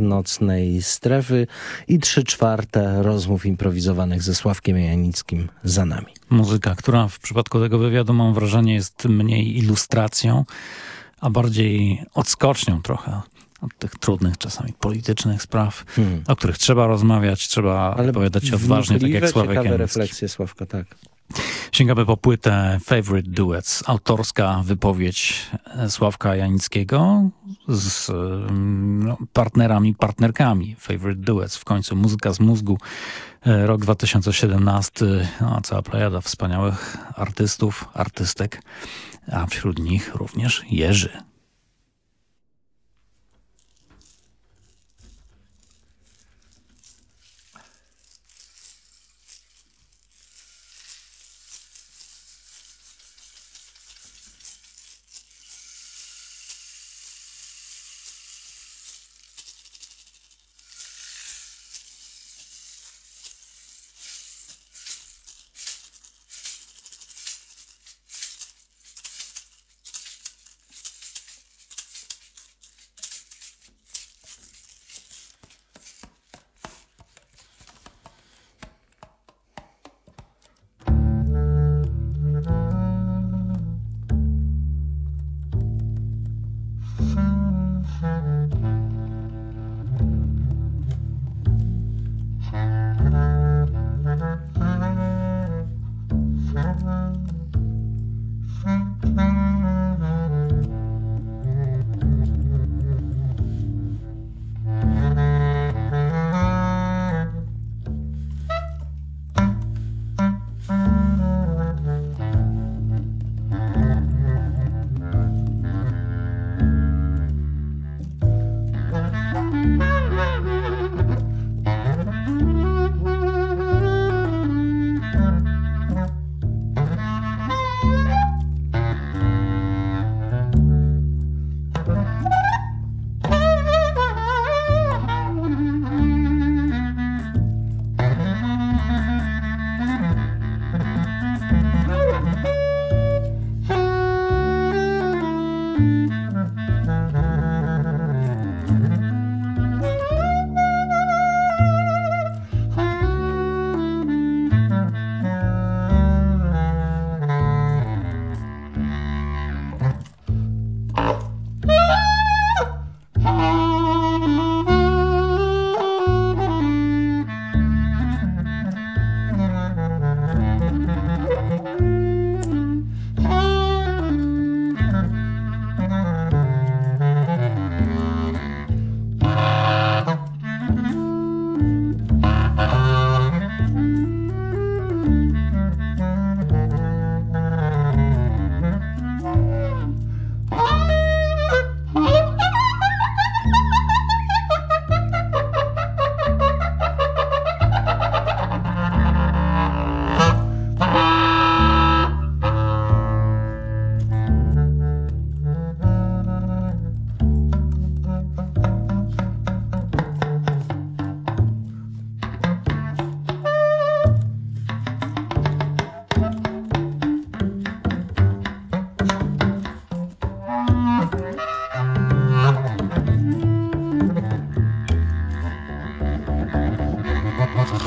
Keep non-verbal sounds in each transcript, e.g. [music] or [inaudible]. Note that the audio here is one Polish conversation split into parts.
nocnej strefy i trzy czwarte rozmów improwizowanych ze Sławkiem Janickim za nami. Muzyka, która w przypadku tego wywiadu mam wrażenie jest mniej ilustracją, a bardziej odskocznią trochę od tych trudnych, czasami politycznych spraw, hmm. o których trzeba rozmawiać, trzeba Ale opowiadać odważnie, tak jak Sławek ciekawe refleksje Sławka, tak. Sięgamy po płytę Favorite Duets, autorska wypowiedź Sławka Janickiego z mm, no, partnerami, partnerkami Favorite Duets. W końcu muzyka z mózgu, e, rok 2017, no, cała plejada wspaniałych artystów, artystek, a wśród nich również Jerzy.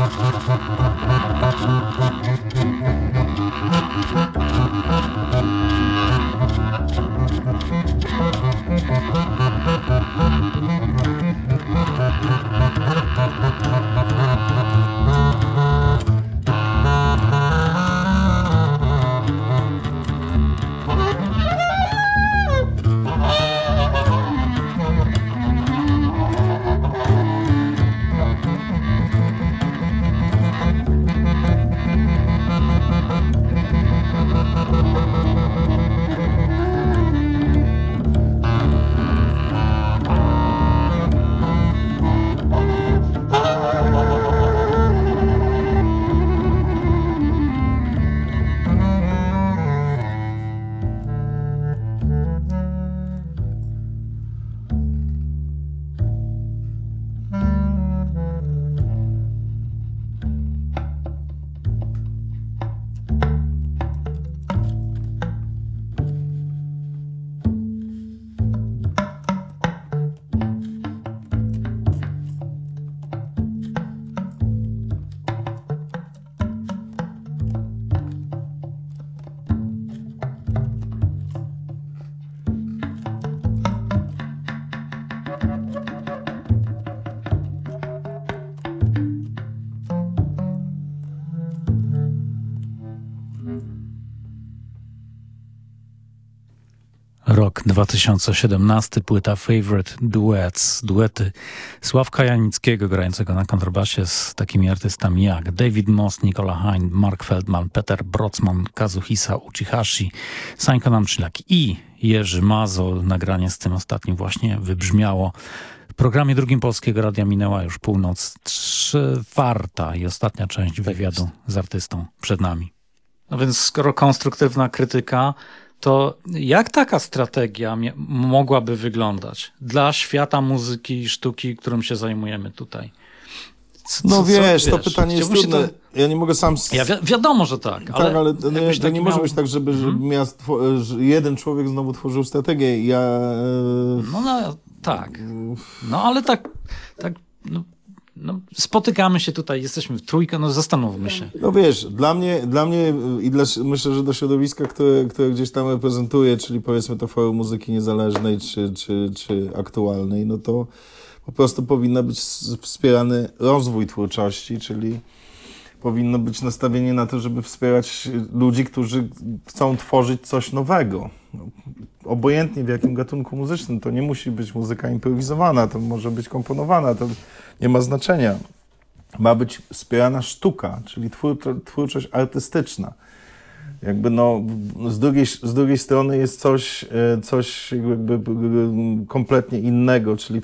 Ha ha ha ha. Rok 2017, płyta Favorite Duets, duety Sławka Janickiego grającego na kontrabasie z takimi artystami jak David Moss, Nicola Hein, Mark Feldman, Peter Brotzman, Kazuhisa Uchihashi, Sańko Namczylak i Jerzy Mazo. Nagranie z tym ostatnim właśnie wybrzmiało. W programie drugim Polskiego Radia minęła już północ czwarta i ostatnia część wywiadu z artystą przed nami. No więc skoro konstruktywna krytyka, to jak taka strategia mogłaby wyglądać dla świata muzyki i sztuki, którym się zajmujemy tutaj? Co, no co, wiesz, to pytanie jest trudne. To... Ja nie mogę sam... Ja wi wiadomo, że tak. Ale tak, ale to, nie, to nie może być tak, żeby, żeby hmm? ja jeden człowiek znowu tworzył strategię. Ja... E, no, no tak. No ale tak, tak no, no, spotykamy się tutaj, jesteśmy w trójkę, no zastanówmy się. No wiesz, dla mnie, dla mnie i dla, myślę, że do środowiska, które, które gdzieś tam reprezentuję, czyli powiedzmy to forum muzyki niezależnej czy, czy, czy aktualnej, no to po prostu powinna być wspierany rozwój twórczości, czyli powinno być nastawienie na to, żeby wspierać ludzi, którzy chcą tworzyć coś nowego. Obojętnie w jakim gatunku muzycznym, to nie musi być muzyka improwizowana, to może być komponowana, to nie ma znaczenia. Ma być wspierana sztuka, czyli twórczość artystyczna. Jakby no, z drugiej, z drugiej strony jest coś, e, coś jakby kompletnie innego, czyli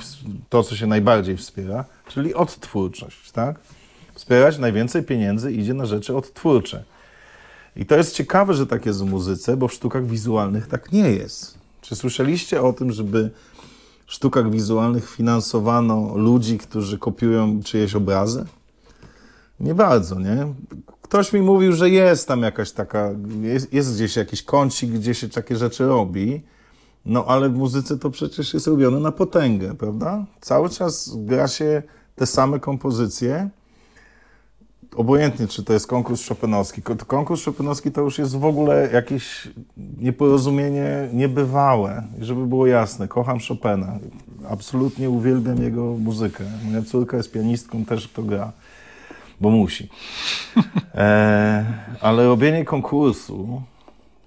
to, co się najbardziej wspiera, czyli odtwórczość, tak? Wspierać najwięcej pieniędzy idzie na rzeczy odtwórcze. I to jest ciekawe, że tak jest w muzyce, bo w sztukach wizualnych tak nie jest. Czy słyszeliście o tym, żeby w sztukach wizualnych finansowano ludzi, którzy kopiują czyjeś obrazy? Nie bardzo, nie? Ktoś mi mówił, że jest tam jakaś taka, jest, jest gdzieś jakiś kącik, gdzie się takie rzeczy robi, no ale w muzyce to przecież jest robione na potęgę, prawda? Cały czas gra się te same kompozycje, obojętnie czy to jest konkurs szopenowski. Konkurs szopenowski to już jest w ogóle jakieś nieporozumienie niebywałe. I żeby było jasne, kocham Chopina. Absolutnie uwielbiam jego muzykę. Moja córka jest pianistką, też to gra, bo musi. E, ale robienie konkursu,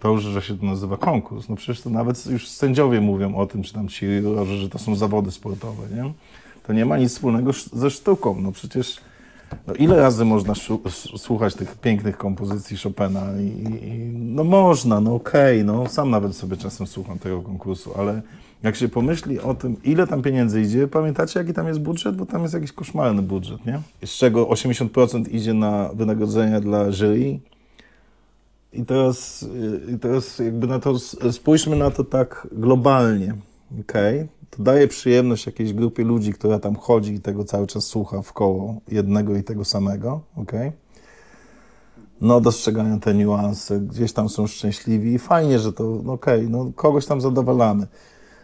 to już, że się to nazywa konkurs, no przecież to nawet już sędziowie mówią o tym, czy tam ci że to są zawody sportowe, nie? To nie ma nic wspólnego ze sztuką. No przecież no ile razy można słuchać tych pięknych kompozycji Chopina? I, i no można, no okej, okay, no sam nawet sobie czasem słucham tego konkursu, ale jak się pomyśli o tym, ile tam pieniędzy idzie, pamiętacie jaki tam jest budżet? Bo tam jest jakiś koszmarny budżet, nie? Z czego 80% idzie na wynagrodzenia dla jury. I teraz, I teraz jakby na to, spójrzmy na to tak globalnie, okej? Okay? To daje przyjemność jakiejś grupie ludzi, która tam chodzi i tego cały czas słucha w koło jednego i tego samego, ok? No, dostrzegają te niuanse, gdzieś tam są szczęśliwi i fajnie, że to, no okej, okay, no kogoś tam zadowalamy.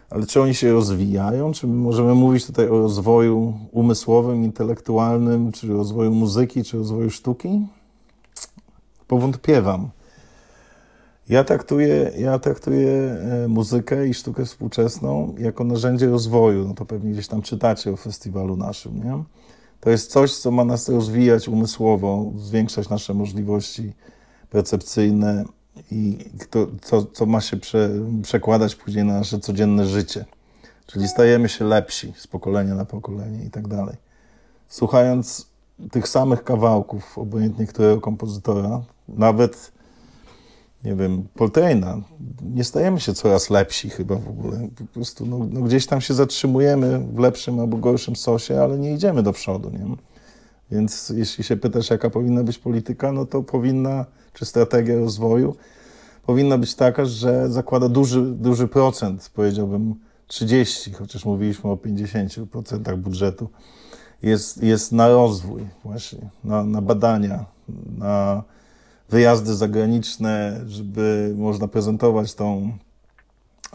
Ale czy oni się rozwijają? Czy możemy mówić tutaj o rozwoju umysłowym, intelektualnym, czy rozwoju muzyki, czy rozwoju sztuki? Powątpiewam. Ja traktuję, ja traktuję e, muzykę i sztukę współczesną jako narzędzie rozwoju. No to pewnie gdzieś tam czytacie o festiwalu naszym, nie? To jest coś, co ma nas rozwijać umysłowo, zwiększać nasze możliwości percepcyjne i to, co, co ma się prze, przekładać później na nasze codzienne życie. Czyli stajemy się lepsi z pokolenia na pokolenie i tak dalej. Słuchając tych samych kawałków, obojętnie którego kompozytora, nawet nie wiem, Polteina, nie stajemy się coraz lepsi chyba w ogóle. Po prostu no, no gdzieś tam się zatrzymujemy w lepszym albo gorszym sosie, ale nie idziemy do przodu, nie? Więc jeśli się pytasz, jaka powinna być polityka, no to powinna, czy strategia rozwoju, powinna być taka, że zakłada duży, duży procent, powiedziałbym 30, chociaż mówiliśmy o 50% budżetu, jest, jest na rozwój właśnie, na, na badania, na wyjazdy zagraniczne, żeby można prezentować tą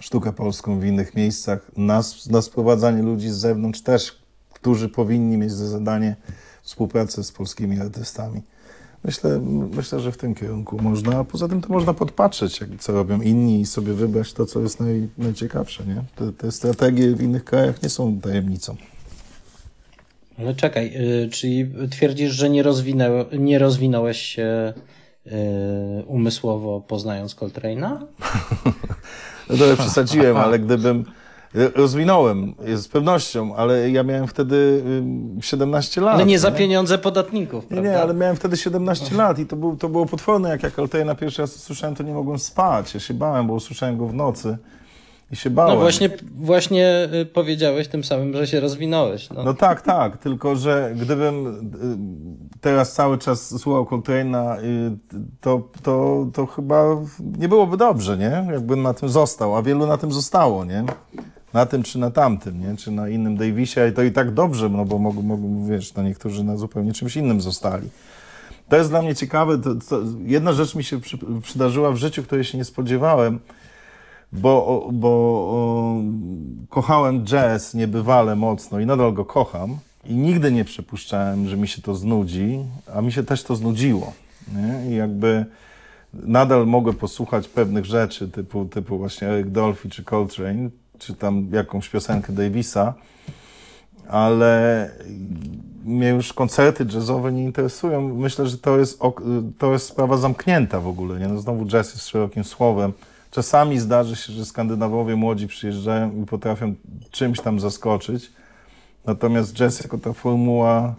sztukę polską w innych miejscach, na, sprowadzanie ludzi z zewnątrz też, którzy powinni mieć za zadanie współpracę z polskimi artystami. Myślę, myślę, że w tym kierunku można, a poza tym to można podpatrzeć, jak, co robią inni i sobie wybrać to, co jest naj, najciekawsze. Nie? Te, te strategie w innych krajach nie są tajemnicą. Ale czekaj, yy, czyli twierdzisz, że nie, rozwinęło, nie rozwinąłeś się umysłowo poznając Coltrane'a? [laughs] No to przesadziłem, ale gdybym rozwinąłem z pewnością, ale ja miałem wtedy 17 lat. Ale nie za pieniądze podatników, Nie, nie, ale miałem wtedy 17 lat i to, był, to było potworne. Jak ja Coltrane'a pierwszy raz usłyszałem, to nie mogłem spać. Ja się bałem, bo usłyszałem go w nocy i się bałem. No właśnie, właśnie y, powiedziałeś tym samym, że się rozwinąłeś. No. No tak, tak, tylko że gdybym y, teraz cały czas słuchał Coltrane'a, y, to, to, to chyba nie byłoby dobrze, nie? Jakbym na tym został, a wielu na tym zostało, nie? Na tym czy na tamtym, nie? Czy na innym Davisie, i to i tak dobrze, no bo mogą, mogą wiesz, no niektórzy na zupełnie czymś innym zostali. To jest dla mnie ciekawe, to, to jedna rzecz mi się przy, przydarzyła w życiu, której się nie spodziewałem, bo, bo kochałem jazz niebywale mocno i nadal go kocham i nigdy nie przypuszczałem, że mi się to znudzi, a mi się też to znudziło. Nie? I jakby nadal mogę posłuchać pewnych rzeczy typu, typu właśnie Eric Dolphy czy Coltrane, czy tam jakąś piosenkę Davisa, ale mnie już koncerty jazzowe nie interesują. Myślę, że to jest, to jest sprawa zamknięta w ogóle. Nie? No znowu jazz jest szerokim słowem. Czasami zdarzy się, że Skandynawowie młodzi przyjeżdżają i potrafią czymś tam zaskoczyć. Natomiast jazz jako ta formuła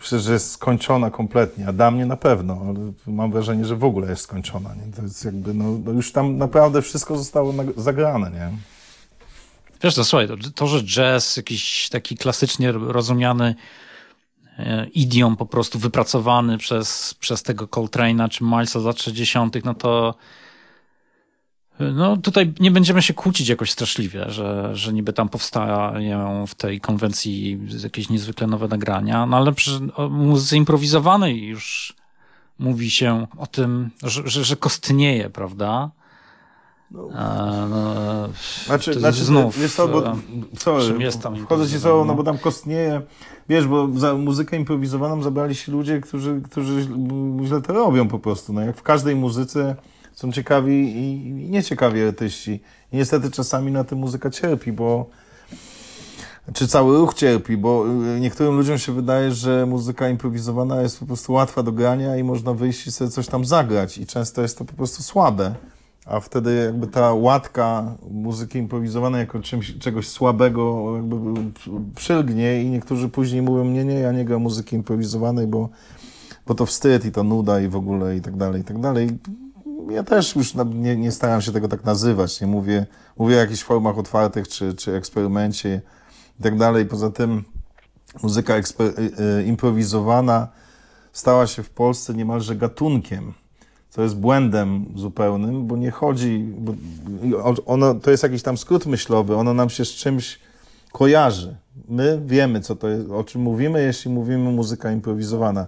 że jest skończona kompletnie, a dla mnie na pewno, ale mam wrażenie, że w ogóle jest skończona. Nie? To jest jakby, no, no już tam naprawdę wszystko zostało zagrane, nie? Wiesz, to słuchaj, to, to, że jazz, jakiś taki klasycznie rozumiany e, idiom po prostu wypracowany przez, przez tego Coltrane'a czy Milesa z lat 60., no to no tutaj nie będziemy się kłócić jakoś straszliwie, że, że niby tam powstają w tej konwencji jakieś niezwykle nowe nagrania, no ale przy muzyce improwizowanej już mówi się o tym, że, że, że kostnieje, prawda? No. A, no, znaczy, to znaczy znów, wiesz co, bo, co, jest tam wchodzę ci słowo, no bo tam kostnieje, wiesz, bo za muzykę improwizowaną zabrali się ludzie, którzy, którzy źle to robią po prostu, no jak w każdej muzyce są ciekawi i nieciekawi artyści. I niestety czasami na tym muzyka cierpi, bo czy cały ruch cierpi, bo y, niektórym ludziom się wydaje, że muzyka improwizowana jest po prostu łatwa do grania i można wyjść i sobie coś tam zagrać i często jest to po prostu słabe. A wtedy jakby ta łatka muzyki improwizowanej jako czymś, czegoś słabego jakby przylgnie i niektórzy później mówią, nie, nie, ja nie gram muzyki improwizowanej, bo, bo to wstyd i to nuda i w ogóle i tak dalej, i tak dalej ja też już nie, nie staram się tego tak nazywać, nie mówię, mówię o jakichś formach otwartych, czy, czy eksperymencie i tak dalej. Poza tym muzyka y, y, improwizowana stała się w Polsce niemalże gatunkiem, co jest błędem zupełnym, bo nie chodzi, bo ono, to jest jakiś tam skrót myślowy, ono nam się z czymś kojarzy. My wiemy, co to jest, o czym mówimy, jeśli mówimy muzyka improwizowana.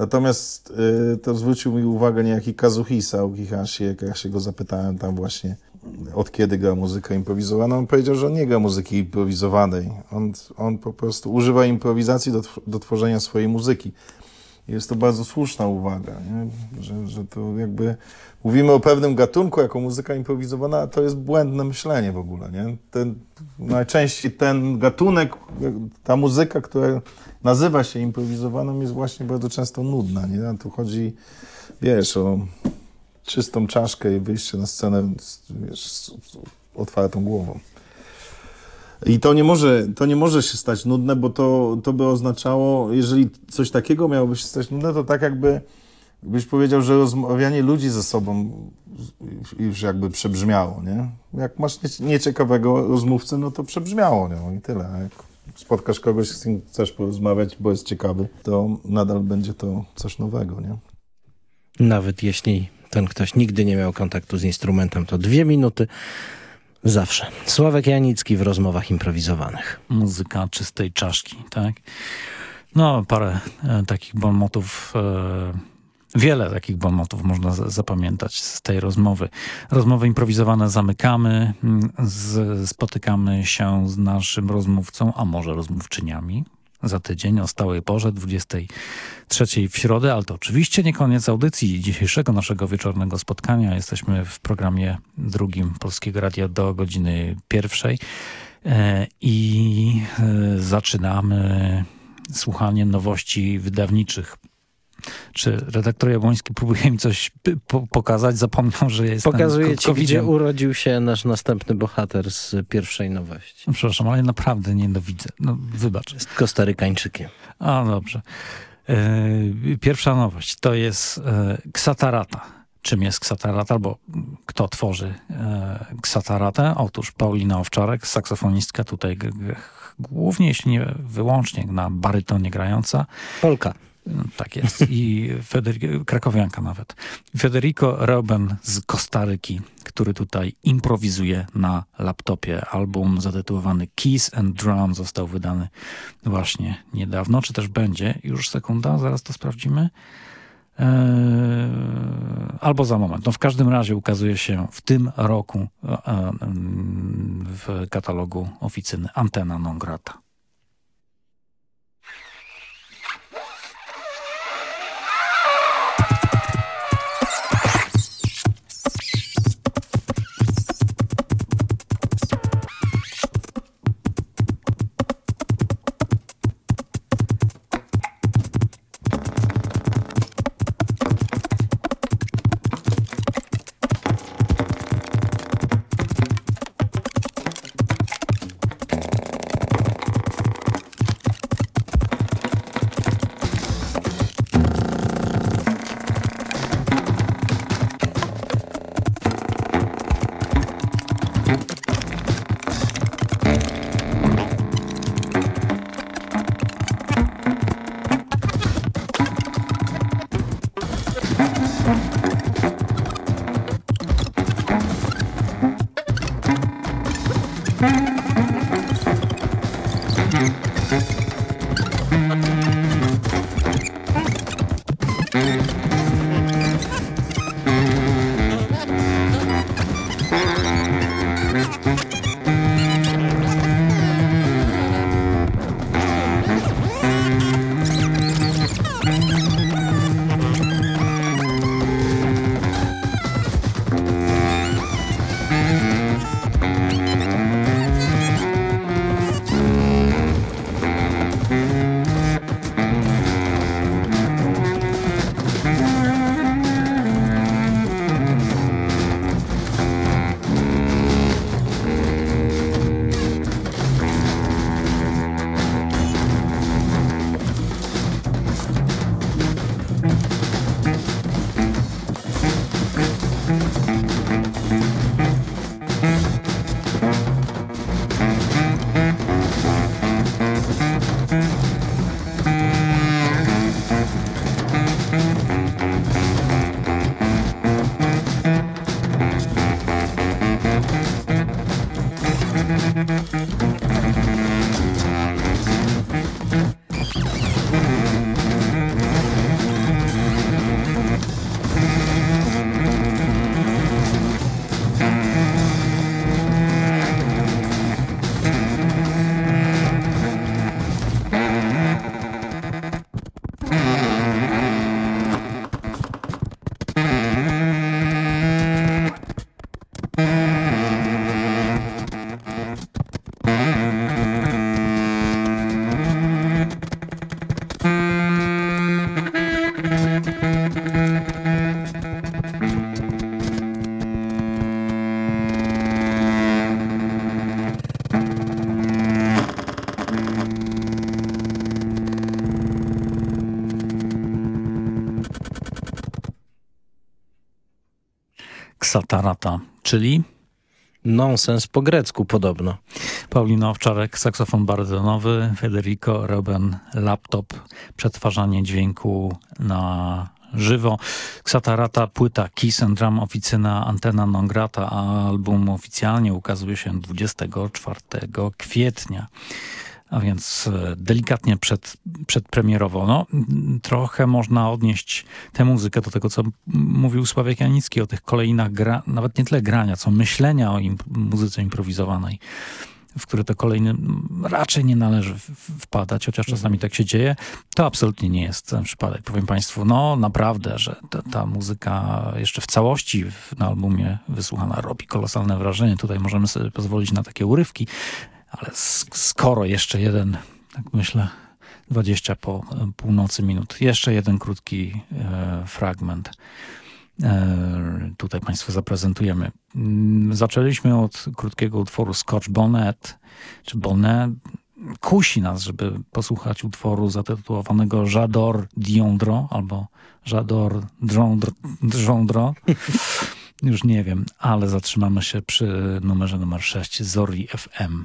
Natomiast y, to zwrócił mi uwagę niejaki Kazuhisa Ukihashi, jak ja się go zapytałem tam właśnie, od kiedy gra muzykę improwizowaną. On powiedział, że on nie gra muzyki improwizowanej. On, on po prostu używa improwizacji do, do tworzenia swojej muzyki. Jest to bardzo słuszna uwaga, nie? Że, że to jakby mówimy o pewnym gatunku jako muzyka improwizowana, a to jest błędne myślenie w ogóle. Nie? Ten, najczęściej ten gatunek, ta muzyka, która nazywa się improwizowaną, jest właśnie bardzo często nudna. Nie? Tu chodzi, wiesz, o czystą czaszkę i wyjście na scenę wiesz, z otwartą głową. I to nie, może, to nie może się stać nudne, bo to, to by oznaczało, jeżeli coś takiego miałoby się stać nudne, to tak jakby byś powiedział, że rozmawianie ludzi ze sobą już jakby przebrzmiało, nie? Jak masz nieciekawego rozmówcę, no to przebrzmiało, nie? I tyle. Jak spotkasz kogoś, z kim chcesz porozmawiać, bo jest ciekawy, to nadal będzie to coś nowego, nie? Nawet jeśli ten ktoś nigdy nie miał kontaktu z instrumentem, to dwie minuty zawsze. Sławek Janicki w rozmowach improwizowanych. Muzyka czystej czaszki, tak? No, parę e, takich bonmotów e, Wiele takich bonmotów można zapamiętać z tej rozmowy. Rozmowy improwizowane zamykamy, mm, z, spotykamy się z naszym rozmówcą, a może rozmówczyniami za tydzień o stałej porze 23 w środę, ale to oczywiście nie koniec audycji dzisiejszego naszego wieczornego spotkania. Jesteśmy w programie drugim Polskiego Radia do godziny pierwszej e, i e, zaczynamy słuchanie nowości wydawniczych Czy redaktor Jabłoński próbuje mi coś po pokazać? Zapomniał, że jest Pokazuje ci, gdzie urodził się nasz następny bohater z pierwszej nowości. No, przepraszam, ale naprawdę nienawidzę. No, wybacz. Jest Kostarykańczykiem. A, dobrze. E, pierwsza nowość to jest e, Ksatarata. Czym jest Ksatarata, albo kto tworzy e, Ksataratę? Otóż Paulina Owczarek, saksofonistka tutaj głównie, jeśli nie wyłącznie na barytonie grająca. Polka. No, tak jest. I Federico, krakowianka nawet. Federico Reuben z Kostaryki, który tutaj improwizuje na laptopie. Album zatytułowany Keys and Drum został wydany właśnie niedawno, czy też będzie. Już sekunda, zaraz to sprawdzimy. Eee, albo za moment. No w każdym razie ukazuje się w tym roku e, e, w katalogu oficyny Antena Non Grata. Satarata, czyli Nonsens po grecku podobno. Paulina Owczarek, saksofon barytonowy, Federico Reuben, laptop, przetwarzanie dźwięku na żywo. Satarata, płyta Kiss and Drum, oficyna Antena Non Grata, a album oficjalnie ukazuje się 24 kwietnia a więc e, delikatnie przed, przedpremierowo. No, trochę można odnieść tę muzykę do tego, co mówił Sławek Janicki o tych kolejnach, gra, nawet nie tyle grania, co myślenia o im, muzyce improwizowanej w które to kolejny raczej nie należy wpadać, chociaż mhm. czasami tak się dzieje. To absolutnie nie jest ten przypadek. Powiem Państwu, no naprawdę, że ta, ta muzyka jeszcze w całości na albumie wysłuchana robi kolosalne wrażenie. Tutaj możemy sobie pozwolić na takie urywki ale skoro jeszcze jeden, tak myślę, 20 po północy minut. Jeszcze jeden krótki e, fragment. E, tutaj Państwu zaprezentujemy. Mm, zaczęliśmy od krótkiego utworu Scotch Bonnet, czy Bonnet. Kusi nas, żeby posłuchać utworu zatytułowanego J'adore Diondro albo J'adore Drondro. [laughs] Już nie wiem, ale zatrzymamy się przy numerze numer 6 Zori FM.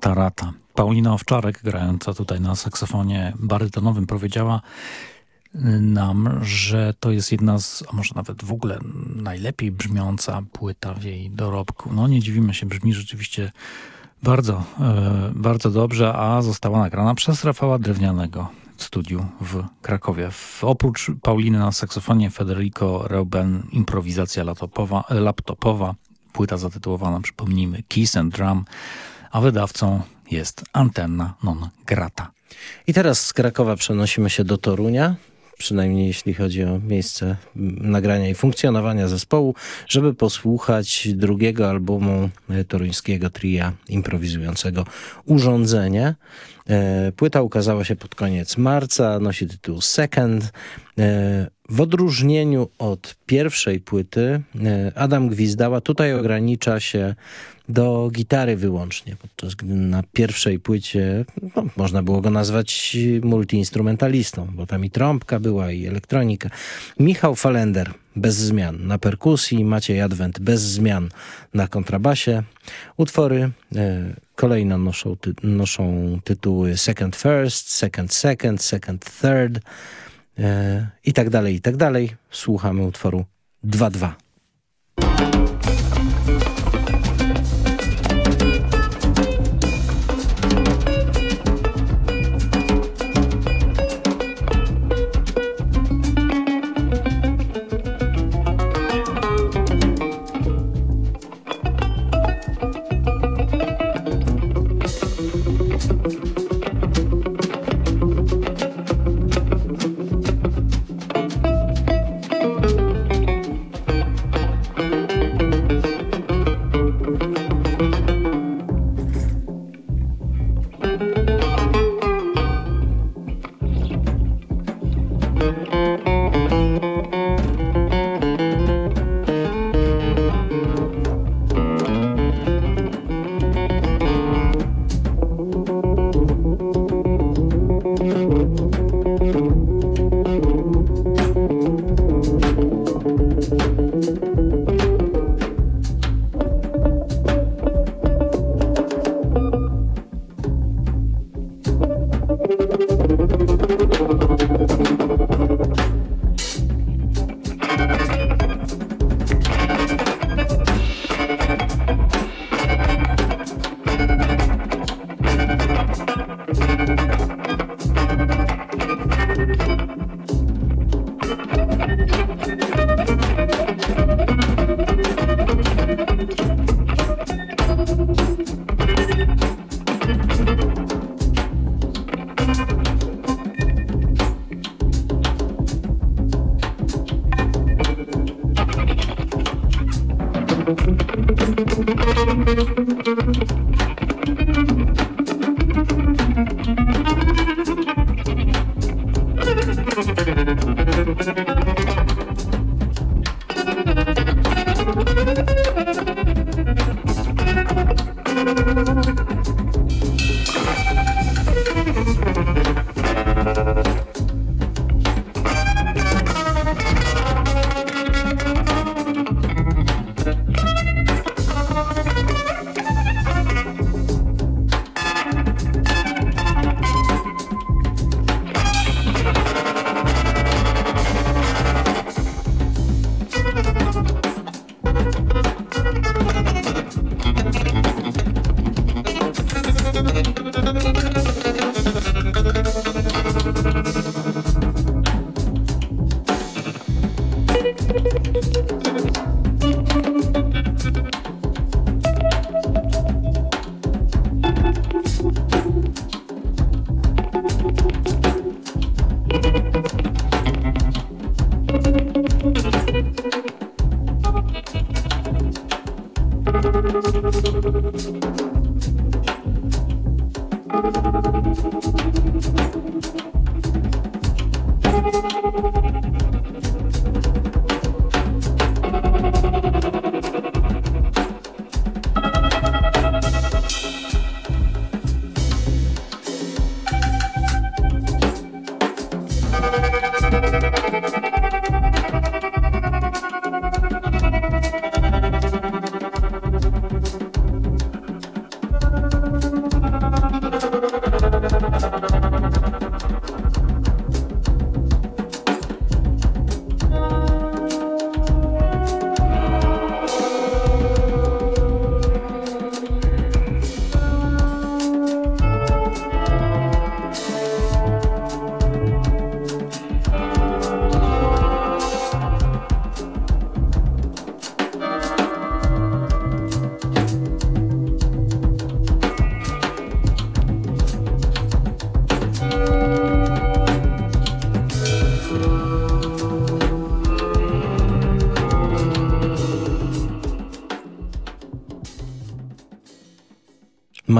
Satarata. Paulina Owczarek, grająca tutaj na saksofonie barytonowym, powiedziała nam, że to jest jedna z, a może nawet w ogóle najlepiej brzmiąca płyta w jej dorobku. No nie dziwimy się, brzmi rzeczywiście bardzo, e, bardzo dobrze, a została nagrana przez Rafała Drewnianego w studiu w Krakowie. Oprócz Pauliny na saksofonie Federico Reuben improwizacja laptopowa, laptopowa, płyta zatytułowana, przypomnijmy, Kiss and Drum, a wydawcą jest Antenna Non Grata. I teraz z Krakowa przenosimy się do Torunia, przynajmniej jeśli chodzi o miejsce nagrania i funkcjonowania zespołu, żeby posłuchać drugiego albumu toruńskiego tria improwizującego Urządzenie. E, płyta ukazała się pod koniec marca, nosi tytuł Second. E, w odróżnieniu od pierwszej płyty e, Adam Gwizdała tutaj ogranicza się do gitary wyłącznie, podczas gdy na pierwszej płycie no, można było go nazwać multiinstrumentalistą, bo tam i trąbka była i elektronika. Michał Falender bez zmian na perkusji, Maciej Adwent bez zmian na kontrabasie. Utwory e, kolejno noszą, ty noszą tytuły Second First, Second Second, Second Third e, i tak dalej, i tak dalej. Słuchamy utworu 2-2.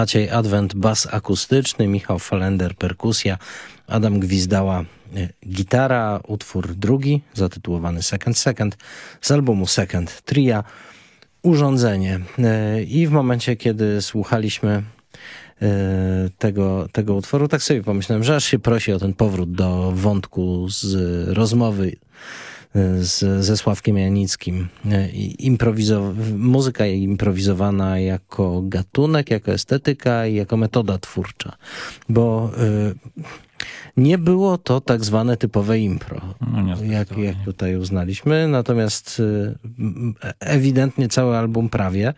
Maciej Adwent bas akustyczny, Michał Falender perkusja, Adam Gwizdała y, gitara, utwór drugi zatytułowany Second Second z albumu Second Tria, urządzenie. Y, I w momencie, kiedy słuchaliśmy y, tego, tego utworu, tak sobie pomyślałem, że aż się prosi o ten powrót do wątku z rozmowy z, ze Sławkiem Janickim. Improwizow- muzyka improwizowana jako gatunek, jako estetyka i jako metoda twórcza. Bo y, nie było to tak zwane typowe impro, No, jak, jak tutaj uznaliśmy. Natomiast y, ewidentnie cały album prawie,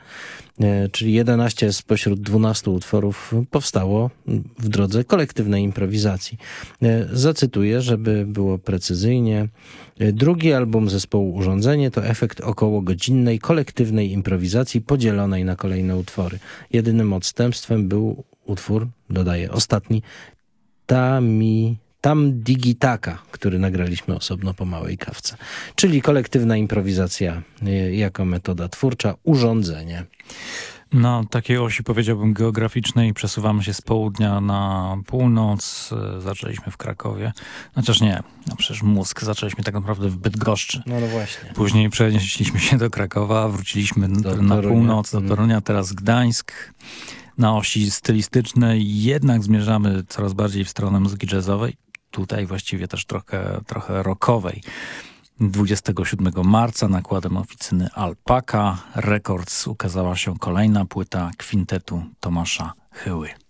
y, czyli 11 spośród 12 utworów powstało w drodze kolektywnej improwizacji. Y, zacytuję, żeby było precyzyjnie. Drugi album zespołu Urządzenie to efekt okołogodzinnej kolektywnej improwizacji podzielonej na kolejne utwory. Jedynym odstępstwem był utwór, dodaję, ostatni, Tami, Tam Digitaka, który nagraliśmy osobno po małej kawce. Czyli kolektywna improwizacja jako metoda twórcza, urządzenie. Na takiej osi powiedziałbym geograficznej przesuwamy się z południa na północ. E, Zaczęliśmy w Krakowie. Chociaż nie, no przecież mózg zaczęliśmy tak naprawdę w Bydgoszczy. No, no właśnie. Później przenieśliśmy się do Krakowa, wróciliśmy Do na Torunia. północ, do. Torunia, teraz Gdańsk. Na osi stylistycznej jednak zmierzamy coraz bardziej w stronę muzyki jazzowej. Tutaj właściwie też trochę, trochę rockowej. 27 marca nakładem oficyny Alpaka Records ukazała się kolejna płyta kwintetu Tomasza Chyły.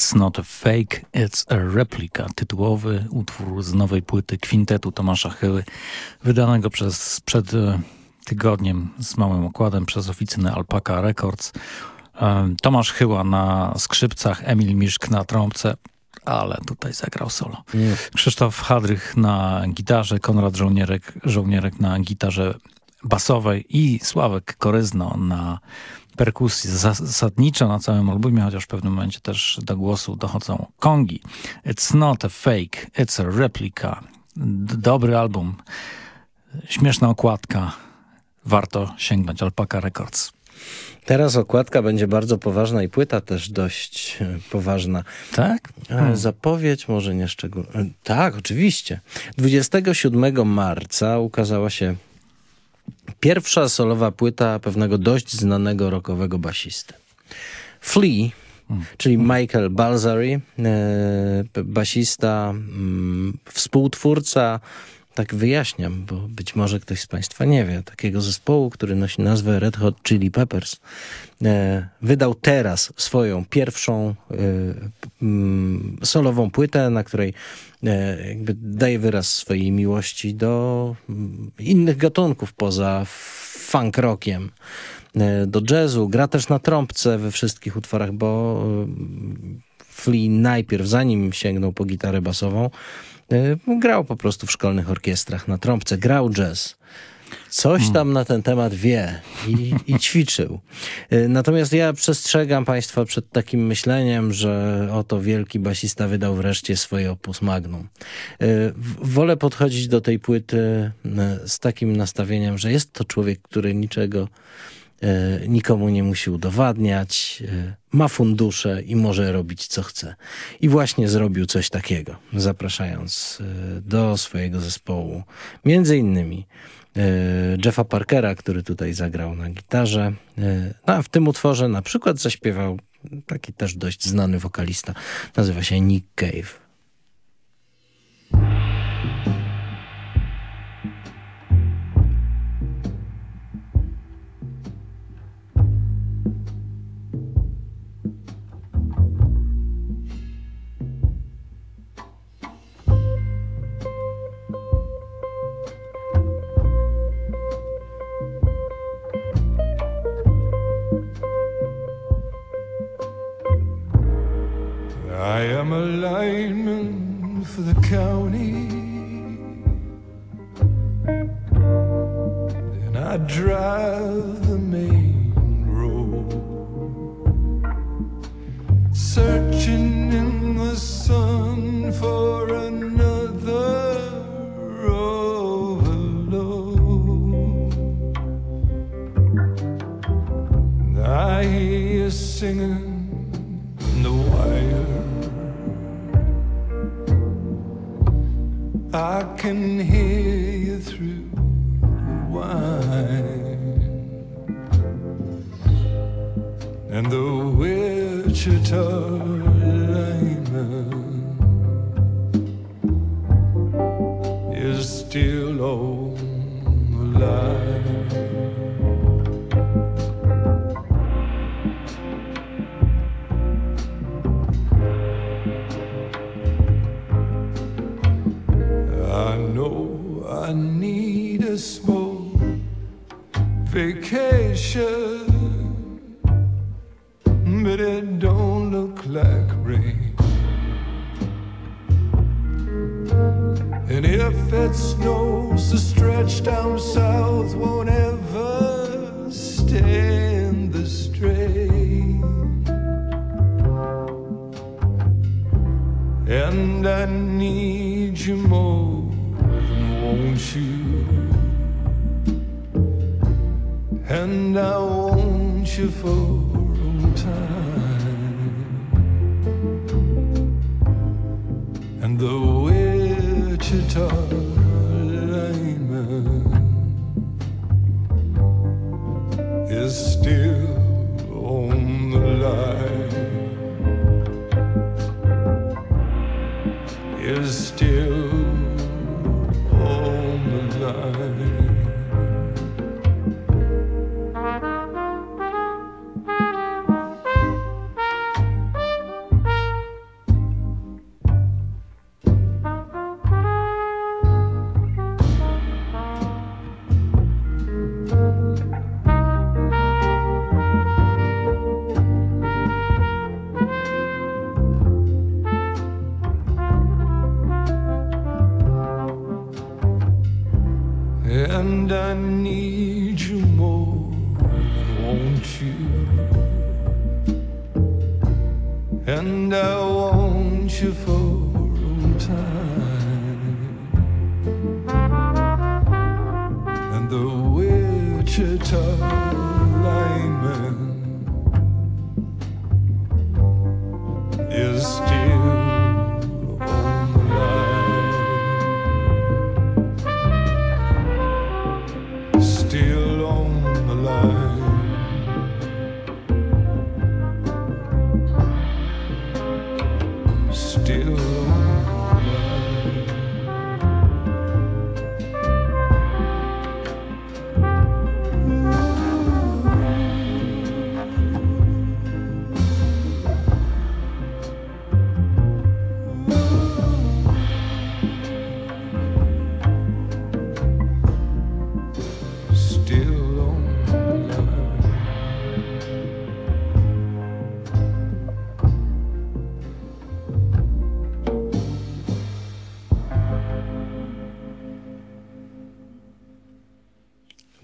It's not a fake, it's a replica. Tytułowy utwór z nowej płyty kwintetu Tomasza Chyły, wydanego przez, przed e, tygodniem z małym okładem przez oficynę Alpaka Records. E, Tomasz Chyła na skrzypcach, Emil Miszk na trąbce, ale tutaj zagrał solo. Mm. Krzysztof Hadrych na gitarze, Konrad Żołnierek, Żołnierek na gitarze basowej i Sławek Koryzno na perkusji zasadniczo na całym albumie, chociaż w pewnym momencie też do głosu dochodzą kongi. It's not a fake, it's a replica. Dobry album, śmieszna okładka. Warto sięgnąć Alpaka Records. Teraz okładka będzie bardzo poważna i płyta też dość e, poważna. Tak? Hmm. Zapowiedź może nie szczególnie. Tak, oczywiście. 27 marca ukazała się Pierwsza solowa płyta pewnego dość znanego rockowego basisty. Flea, hmm. czyli Michael Balzary, e, basista, mm, współtwórca, tak wyjaśniam, bo być może ktoś z Państwa nie wie, takiego zespołu, który nosi nazwę Red Hot Chili Peppers, e, wydał teraz swoją pierwszą e, mm, solową płytę, na której E, jakby daje wyraz swojej miłości do mm, innych gatunków poza funk rockiem, e, do jazzu. Gra też na trąbce we wszystkich utworach, bo mm, Flea najpierw, zanim sięgnął po gitarę basową, grał po prostu w szkolnych orkiestrach na trąbce, grał jazz coś tam na ten temat wie i, i ćwiczył. Y, natomiast ja przestrzegam Państwa przed takim myśleniem, że oto wielki basista wydał wreszcie swoje opus magnum. Y, wolę podchodzić do tej płyty y, z takim nastawieniem, że jest to człowiek, który niczego nikomu nie musi udowadniać, ma fundusze i może robić co chce. I właśnie zrobił coś takiego, zapraszając do swojego zespołu między innymi E, Jeffa Parkera, który tutaj zagrał na gitarze. E, no, a w tym utworze na przykład zaśpiewał taki też dość znany wokalista. Nazywa się Nick Cave. For the county. Wichita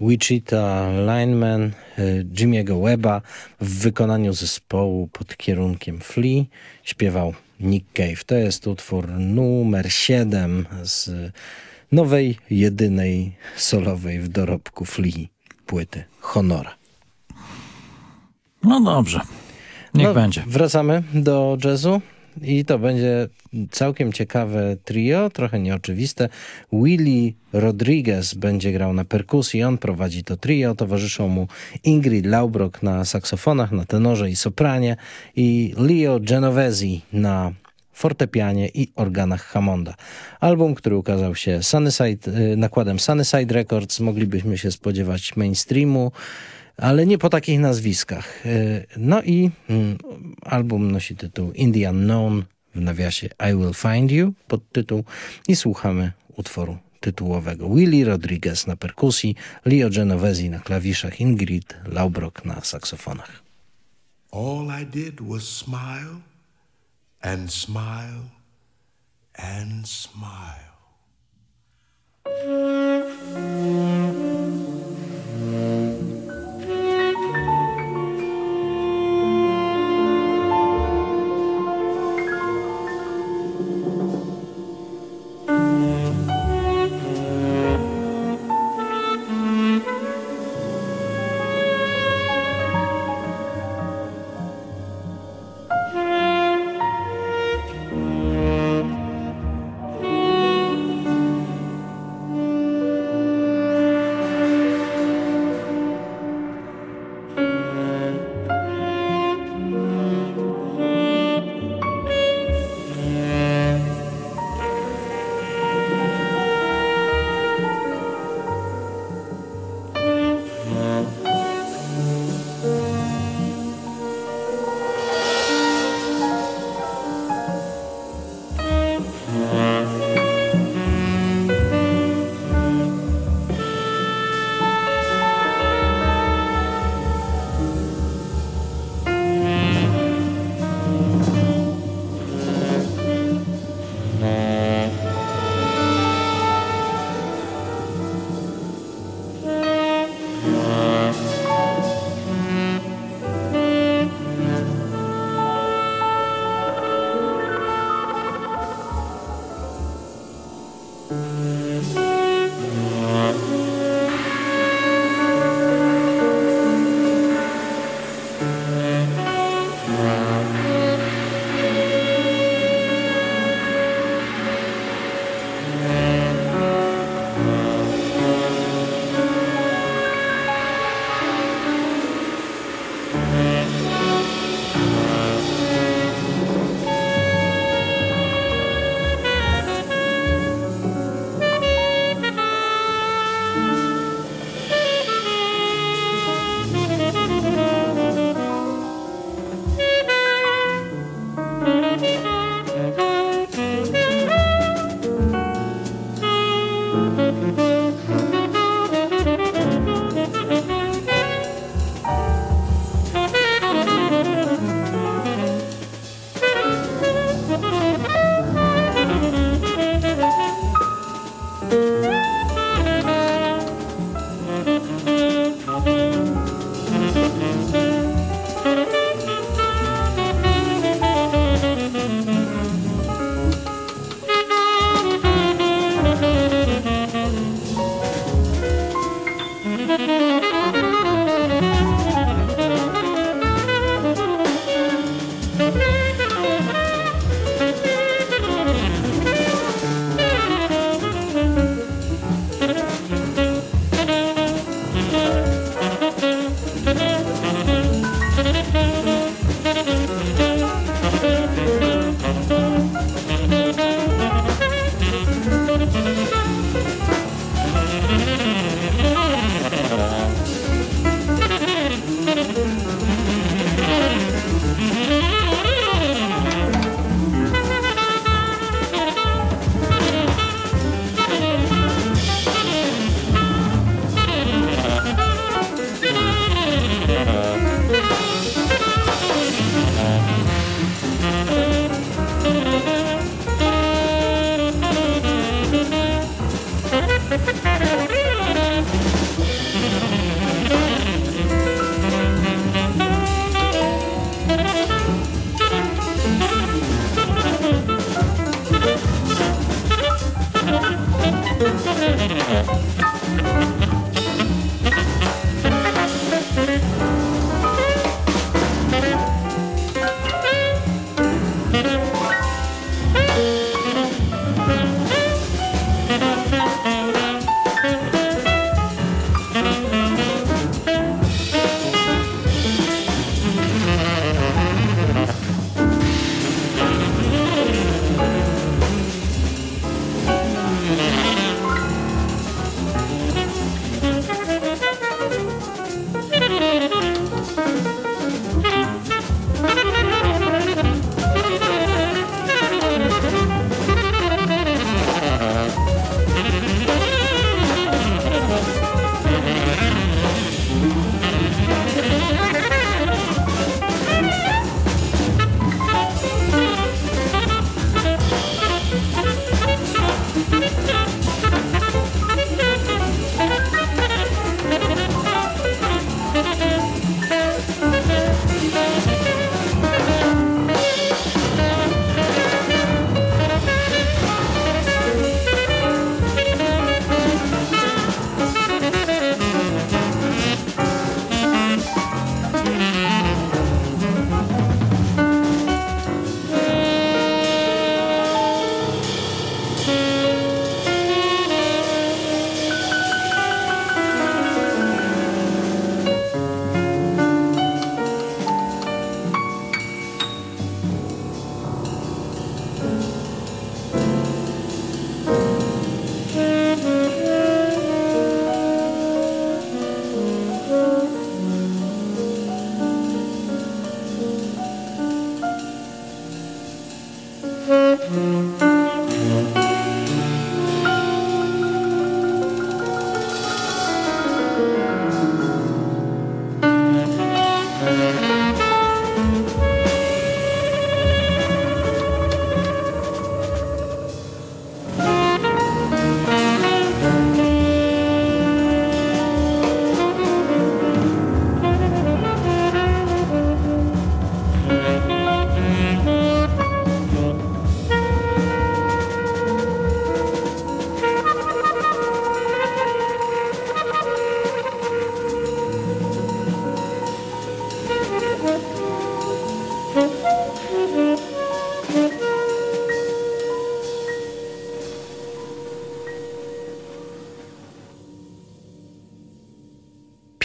Wichita Lineman y, Jimmy'ego Webba w wykonaniu zespołu pod kierunkiem Flea śpiewał Nick Cave. To jest utwór numer 7 z nowej, jedynej solowej w dorobku Flea płyty Honora. No dobrze. Niech No, będzie. Wracamy do jazzu i to będzie całkiem ciekawe trio, trochę nieoczywiste. Willie Rodriguez będzie grał na perkusji, on prowadzi to trio, towarzyszą mu Ingrid Laubrock na saksofonach, na tenorze i sopranie i Leo Genovesi na fortepianie i organach Hammonda. Album, który ukazał się Sunnyside, y, nakładem Sunnyside Records, moglibyśmy się spodziewać mainstreamu, ale nie po takich nazwiskach. Y, No i mm, album nosi tytuł In the Unknown, w nawiasie I Will Find You, podtytuł i słuchamy utworu tytułowego. Willie Rodriguez na perkusji, Leo Genovesi na klawiszach, Ingrid Laubrock na saksofonach. All I did was smile and smile and smile.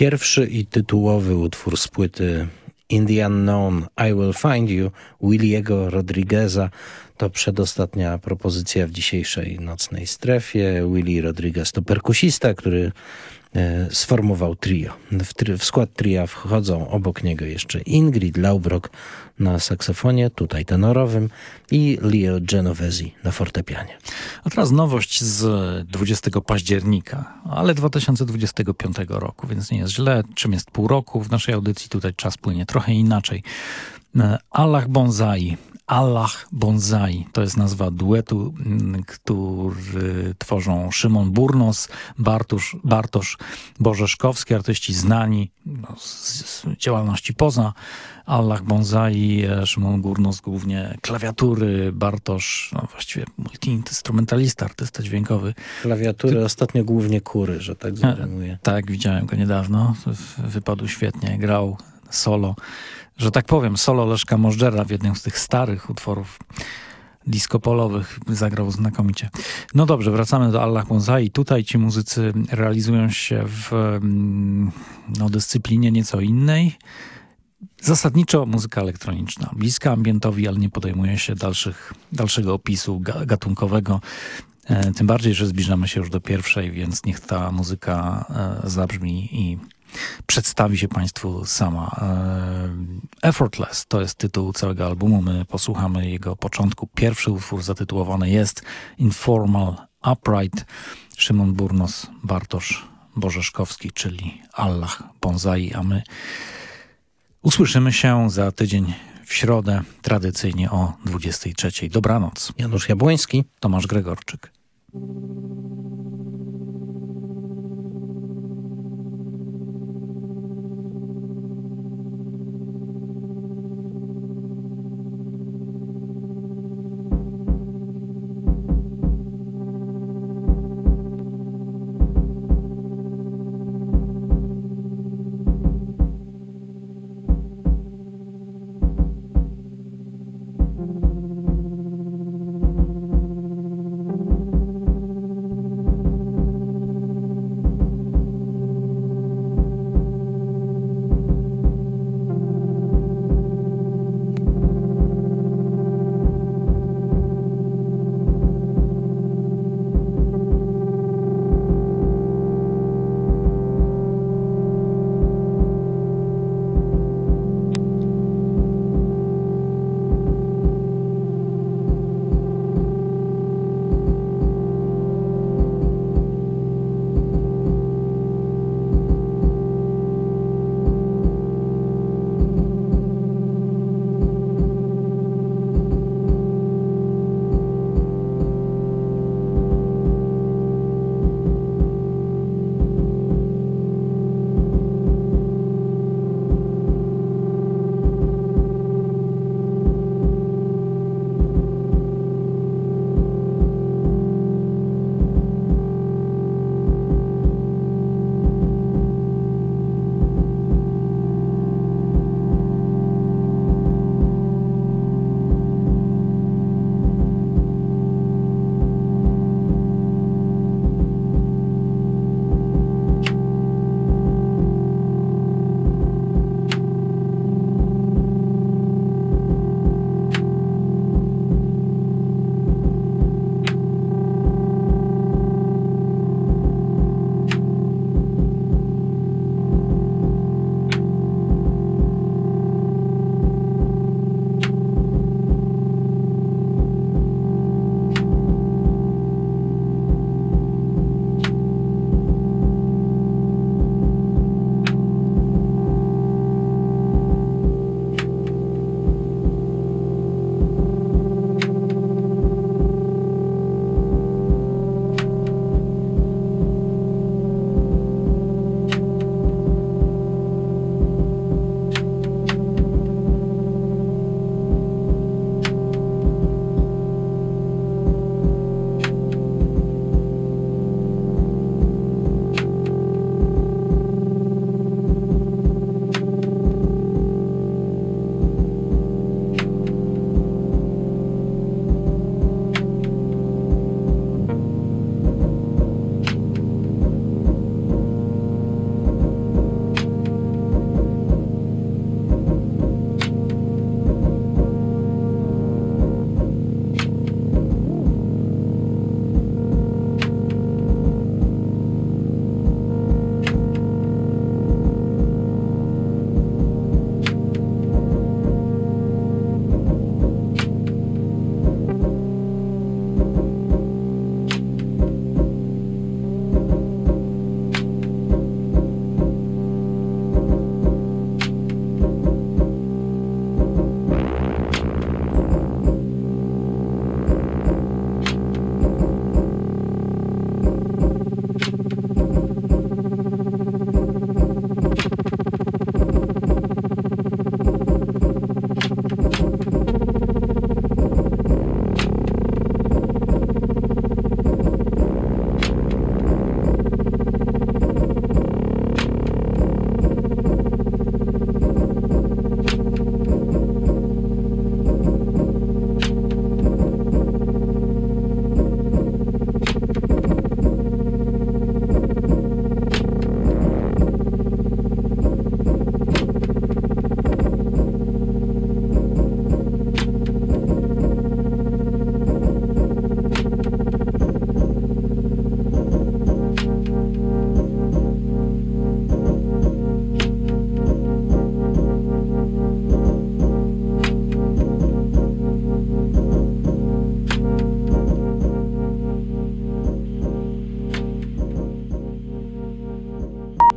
Pierwszy i tytułowy utwór z płyty In the Unknown I Will Find You Williego Rodrigueza to przedostatnia propozycja w dzisiejszej nocnej strefie. Willie Rodriguez to perkusista, który sformował trio. W, tri w, skład tria wchodzą obok niego jeszcze Ingrid Laubrock na saksofonie, tutaj tenorowym i Leo Genovese na fortepianie. A teraz nowość z 20 października, ale 2025 roku, więc nie jest źle. Czym jest pół roku w naszej audycji? Tutaj czas płynie trochę inaczej. E, Allah Bonsai Allah Bonsai. To jest nazwa duetu, który tworzą Szymon Burnos, Bartosz, Bartosz Bożeszkowski, artyści znani no, z, działalności poza Allah Bonsai, Szymon Gurnos głównie klawiatury, Bartosz no, właściwie multiinstrumentalista, artysta dźwiękowy. Klawiatury Ty... ostatnio głównie kury, że tak zajmuje. Tak, widziałem go niedawno. Wypadł świetnie, grał solo że tak powiem, solo Leszka Możdżera w jednym z tych starych utworów disco-polowych zagrał znakomicie. No dobrze, wracamy do Allah Bonsai. Tutaj ci muzycy realizują się w mm, no, dyscyplinie nieco innej. Zasadniczo muzyka elektroniczna, bliska ambientowi, ale nie podejmuje się dalszych, dalszego opisu gatunkowego. E, tym bardziej, że zbliżamy się już do pierwszej, więc niech ta muzyka e, zabrzmi i przedstawi się Państwu sama. E, Effortless to jest tytuł całego albumu. My posłuchamy jego początku. Pierwszy utwór zatytułowany jest Informal Upright. Szymon Burnos, Bartosz Bożeszkowski, czyli Allah Bonsai, a my usłyszymy się za tydzień w środę, tradycyjnie o 23. Dobranoc. Janusz Jabłoński, Tomasz Gregorczyk.